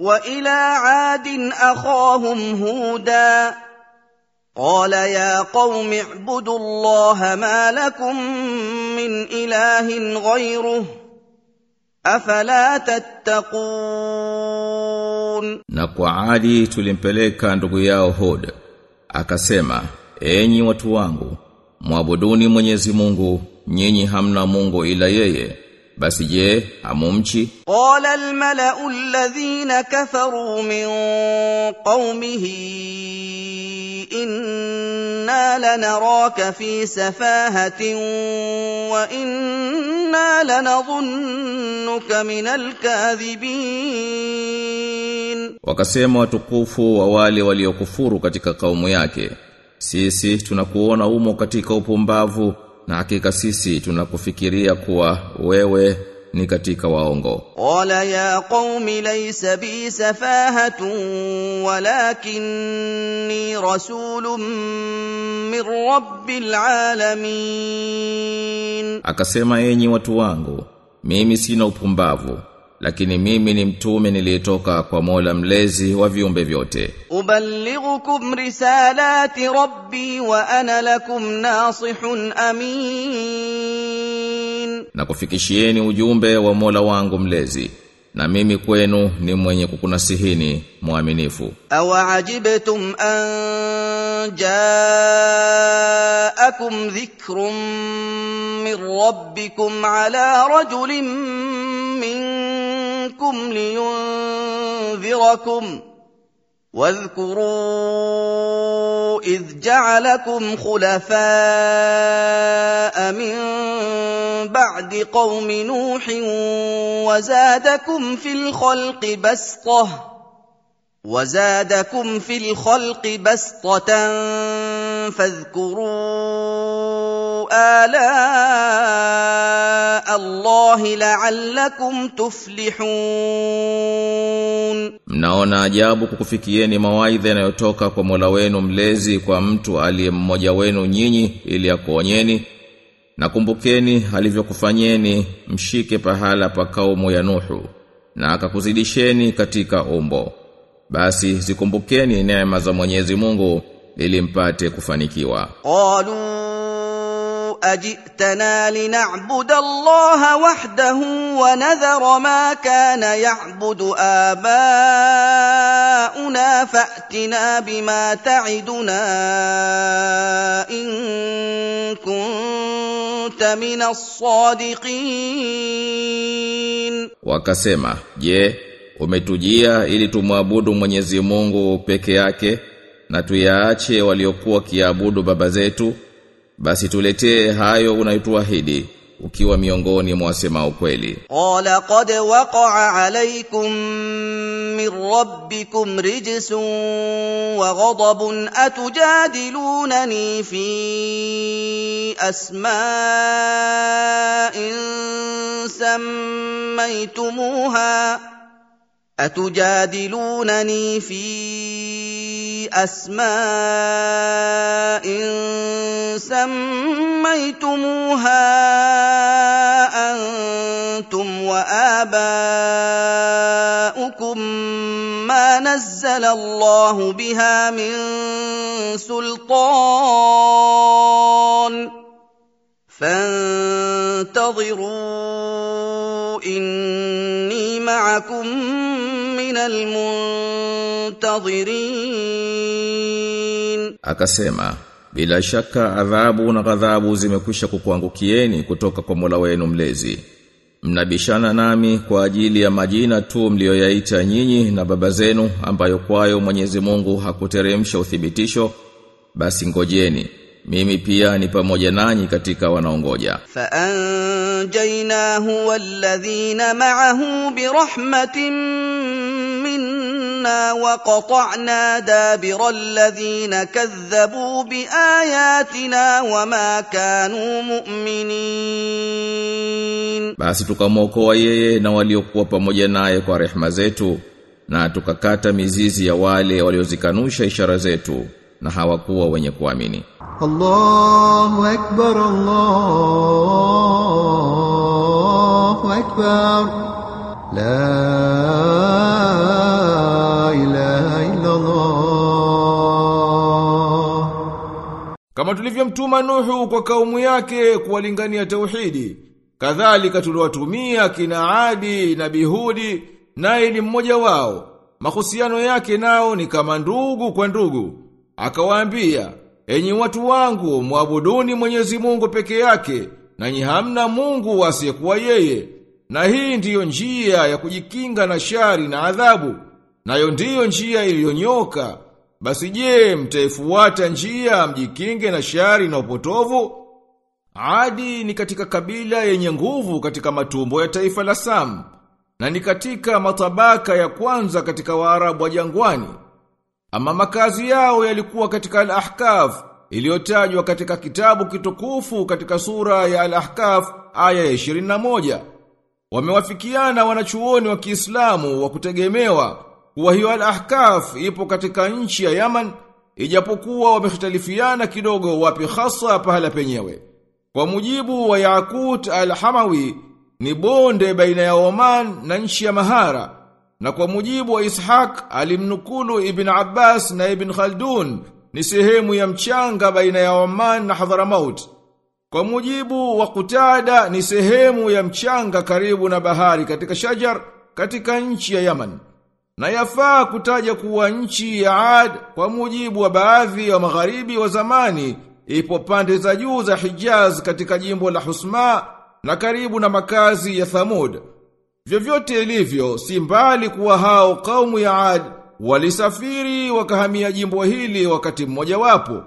والى عاد اخاهم هودا قال يا قوم اعبدوا الله ما لكم من اله غيره افلا تتقون Na kwa Adi tulimpeleka ndugu yao Hud. Akasema, enyi watu wangu, mwabuduni Mwenyezi Mungu, nyinyi hamna Mungu ila yeye. basi je hamumchi qala almalau alladhina kafaru min qaumihi inna lanaraka fi safahatin wa inna lanadhunnuka min alkadhibin wakasema watukufu wa wale waliokufuru katika kaumu yake sisi tunakuona umo katika upumbavu na hakika sisi tunakufikiria kuwa wewe ni katika waongo. wala ya qaumi laysa bi safahatu walakinni rasulun min rabbil alamin, akasema enyi watu wangu, mimi sina upumbavu lakini mimi ni mtume niliyetoka kwa Mola mlezi wa viumbe vyote. Ubalighukum risalati rabbi wa ana lakum nasihun amin, na kufikishieni ujumbe wa Mola wangu mlezi na mimi kwenu ni mwenye kukunasihini mwaminifu. Awaajibtum an jaakum dhikrun min rabbikum ala rajulin منكم لينذركم واذكروا إذ جعلكم خلفاء من بعد قوم نوح وزادكم في الخلق بسطة وزادكم في الخلق بسطة فاذكروا آلاء الله لعلكم تفلحون Mnaona ajabu kukufikieni mawaidha yanayotoka kwa Mola wenu mlezi kwa mtu aliye mmoja wenu nyinyi ili akuonyeni na kumbukeni alivyokufanyeni mshike pahala pa kaumu ya Nuhu na akakuzidisheni katika umbo basi zikumbukeni neema za Mwenyezi Mungu ili mpate kufanikiwa قالوا أجئتنا لنعبد الله وحده ونذر ما كان يعبد آباؤنا فأتنا بما تعدنا إن كنت من الصادقين wakasema je umetujia ili tumwabudu Mwenyezi Mungu peke yake na tuyaache waliokuwa kiabudu baba zetu basi tuletee hayo unayotuahidi ukiwa miongoni mwa wasema ukweli. Qala qad waqa'a alaykum min rabbikum rijsun wa ghadabun atujadilunani fi asma'in sammaytumuha atujadilunani fi أسماء سميتموها أنتم وآباؤكم ما نزل الله بها من سلطان فانتظروا معكم من المنتظرين akasema bila shaka adhabu na ghadhabu zimekwisha kukuangukieni kutoka kwa Mola wenu mlezi mnabishana nami kwa ajili ya majina tu mlioyaita nyinyi na baba zenu ambayo kwayo Mwenyezi Mungu hakuteremsha uthibitisho basi ngojeni mimi pia ni pamoja nanyi katika wanaongoja. Fa anjaynahu walladhina ma'ahu bi rahmatin minna wa qata'na dabira alladhina kadhabu bi ayatina wa ma kanu mu'minin. Basi tukamwokoa yeye na waliokuwa pamoja naye kwa rehma zetu na tukakata mizizi ya wale waliozikanusha ishara zetu na hawakuwa wenye kuamini. Allahu akbar Allahu akbar. La ilaha illa Allah Kama tulivyomtuma Nuhu kwa kaumu yake kuwalingania tauhidi kadhalika tuliwatumia kina Adi na Bihudi naye ni mmoja wao. Mahusiano yake nao ni kama ndugu kwa ndugu akawaambia enyi watu wangu mwabuduni Mwenyezi Mungu peke yake nanyi hamna Mungu asiyekuwa yeye. Na hii ndiyo njia ya kujikinga na shari na adhabu nayo ndiyo njia iliyonyoka. Basi je mtaifuata njia mjikinge na shari na upotovu? Adi ni katika kabila yenye nguvu katika matumbo ya taifa la Sam na ni katika matabaka ya kwanza katika Waarabu wa jangwani ama makazi yao yalikuwa katika Al-Ahkaf iliyotajwa katika kitabu kitukufu katika sura ya Al-Ahkaf aya ya 21 wamewafikiana wanachuoni wa Kiislamu wa kutegemewa kuwa hiyo Al-Ahkaf ipo katika nchi ya Yaman ijapokuwa wamehitalifiana kidogo wapi hasa pahala penyewe. Kwa mujibu wa Yakut al-Hamawi ni bonde baina ya Oman na nchi ya Mahara na kwa mujibu wa Ishaq alimnukulu Ibn Abbas na Ibn Khaldun ni sehemu ya mchanga baina ya Oman na Hadhramaut kwa mujibu wa Kutada ni sehemu ya mchanga karibu na bahari katika Shajar katika nchi ya Yaman na yafaa kutaja kuwa nchi ya Ad kwa mujibu wa baadhi ya magharibi wa zamani ipo pande za juu za Hijaz katika jimbo la Husma na karibu na makazi ya Thamud. Vyovyote ilivyo, si mbali kuwa hao kaumu ya Ad walisafiri wakahamia jimbo hili wakati mmoja wapo.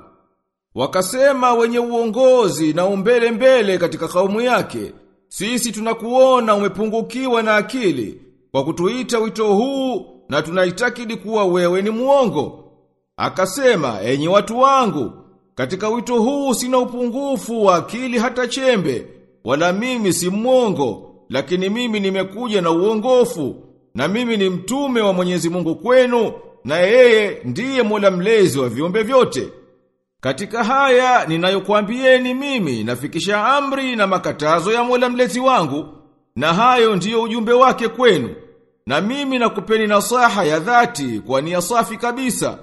Wakasema wenye uongozi na umbele mbele katika kaumu yake, sisi tunakuona umepungukiwa na akili kwa kutuita wito huu na tunaitakidi kuwa wewe ni muongo. Akasema, enyi watu wangu, katika wito huu sina upungufu wa akili hata chembe, wala mimi si mwongo, lakini mimi nimekuja na uongofu, na mimi ni mtume wa Mwenyezi Mungu kwenu, na yeye ndiye Mola mlezi wa viumbe vyote. Katika haya ninayokuambieni mimi nafikisha amri na makatazo ya Mola mlezi wangu, na hayo ndiyo ujumbe wake kwenu. Na mimi nakupeni nasaha ya dhati kwa nia safi kabisa.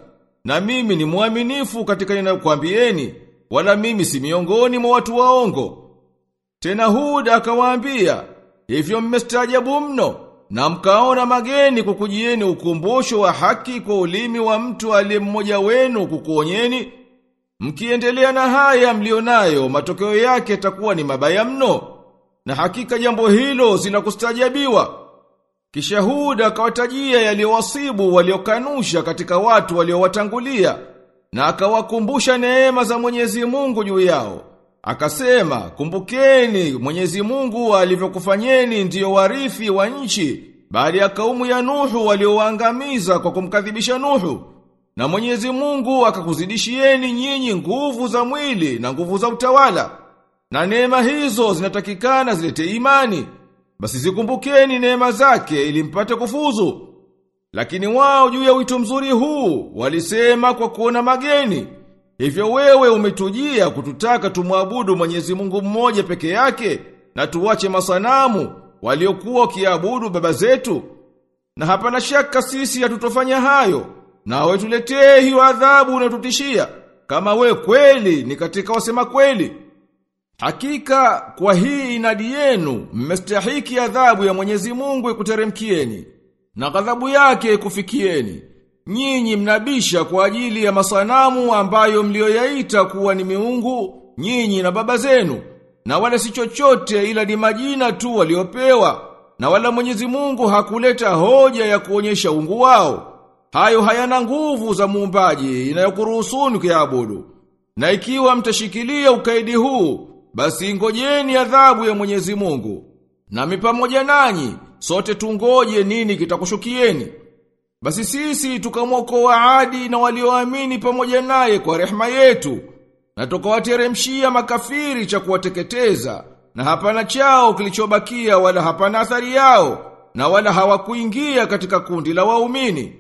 Na mimi ni mwaminifu katika ninayokuambieni, wala mimi si miongoni mwa watu waongo. Tena Hud akawaambia, hivyo mmestaajabu mno, na mkaona mageni kukujieni ukumbusho wa haki kwa ulimi wa mtu aliye mmoja wenu kukuonyeni. Mkiendelea na haya mlionayo, matokeo yake yatakuwa ni mabaya mno. Na hakika jambo hilo zinakustajabiwa. Kisha Huda akawatajia yaliyowasibu waliokanusha katika watu waliowatangulia na akawakumbusha neema za Mwenyezi Mungu juu yao. Akasema, kumbukeni Mwenyezi Mungu alivyokufanyeni ndiyo warifi wa nchi baada ya kaumu ya Nuhu waliowaangamiza kwa kumkadhibisha Nuhu. Na Mwenyezi Mungu akakuzidishieni nyinyi nguvu za mwili na nguvu za utawala. Na neema hizo zinatakikana zilete imani. Basi zikumbukeni neema zake ili mpate kufuzu. Lakini wao juu ya wito mzuri huu walisema kwa kuona mageni. Hivyo wewe umetujia kututaka tumwabudu Mwenyezi Mungu mmoja peke yake na tuwache masanamu waliokuwa kiabudu baba zetu. Na hapana shaka sisi hatutofanya hayo. Nawe tuletee hiyo adhabu unatutishia kama we kweli ni katika wasema kweli. Hakika kwa hii inadi yenu mmestahiki adhabu ya Mwenyezi Mungu ikuteremkieni na ghadhabu yake ikufikieni. Nyinyi mnabisha kwa ajili ya masanamu ambayo mlioyaita kuwa ni miungu nyinyi na baba zenu na wala si chochote ila ni majina tu waliopewa na wala Mwenyezi Mungu hakuleta hoja ya kuonyesha ungu wao. Hayo hayana nguvu za muumbaji inayokuruhusuni kuyaabudu. Na ikiwa mtashikilia ukaidi huu, basi ngojeni adhabu ya Mwenyezi Mungu. Nami pamoja nanyi, sote tungoje nini kitakushukieni. Basi sisi tukamwokoa Adi na walioamini pamoja naye kwa rehema yetu, na tukawateremshia makafiri cha kuwateketeza, na hapana chao kilichobakia wala hapana athari yao, na wala hawakuingia katika kundi la waumini.